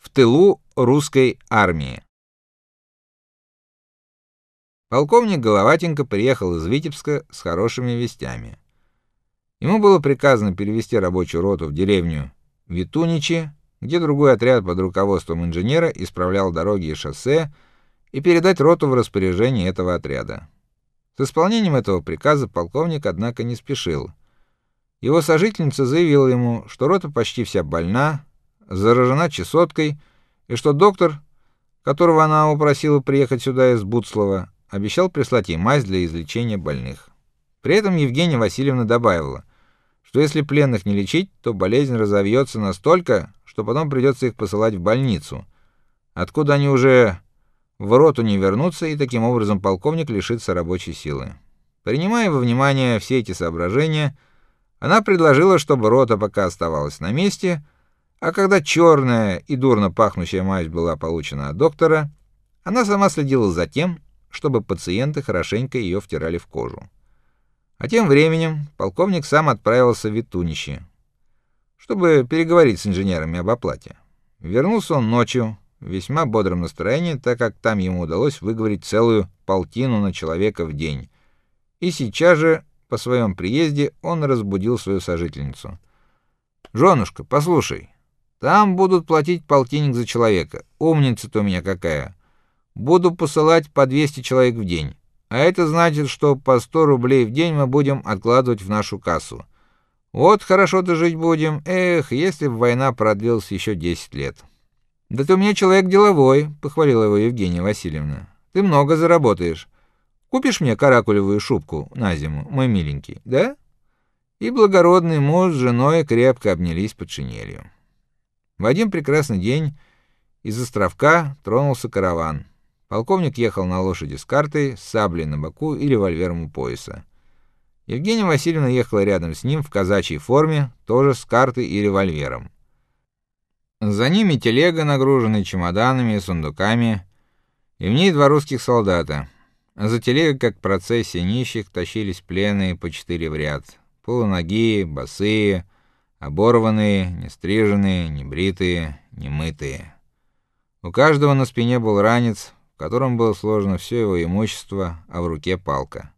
В тылу русской армии. Полковник Головатенко приехал из Витебска с хорошими вестями. Ему было приказано перевести рабочую роту в деревню Витуничи, где другой отряд под руководством инженера исправлял дороги и шоссе, и передать роту в распоряжение этого отряда. С исполнением этого приказа полковник однако не спешил. Его сожительница заявила ему, что рота почти вся больна, заражена чесоткой, и что доктор, которого она упросила приехать сюда из Буцлова, обещал прислать ей мазь для излечения больных. При этом Евгения Васильевна добавила, что если пленных не лечить, то болезнь разовьется настолько, что потом придется их посылать в больницу, откуда они уже в роту не вернутся, и таким образом полковник лишится рабочей силы. Принимая во внимание все эти соображения, она предложила, чтобы рота пока оставалась на месте, а когда черная и дурно пахнущая мазь была получена от доктора, она сама следила за тем, чтобы пациенты хорошенько ее втирали в кожу. А тем временем полковник сам отправился в Витунище, чтобы переговорить с инженерами об оплате. Вернулся он ночью в весьма бодром настроении, так как там ему удалось выговорить целую полтину на человека в день. И сейчас же по своем приезде он разбудил свою сожительницу. Жёнушка, послушай, там будут платить полтинник за человека. Умница ты у меня какая. Буду посылать по 200 человек в день. А это значит, что по 100 рублей в день мы будем откладывать в нашу кассу. Вот хорошо-то жить будем. Эх, если бы война продлилась еще 10 лет. Да ты у меня человек деловой, похвалила его Евгения Васильевна. Ты много заработаешь. Купишь мне каракулевую шубку на зиму, мой миленький, да? И благородный муж с женой крепко обнялись под шинелью. В один прекрасный день из островка тронулся караван. Полковник ехал на лошади с картой, саблей на боку и револьвером у пояса. Евгения Васильевна ехала рядом с ним в казачьей форме, тоже с картой и револьвером. За ними телега, нагруженная чемоданами и сундуками, и в ней два русских солдата. За телегой, как процессия нищих, тащились пленные по четыре в ряд: полуногие, босые, оборванные, нестриженные, небритые, немытые. У каждого на спине был ранец, в котором было сложено все его имущество, а в руке палка.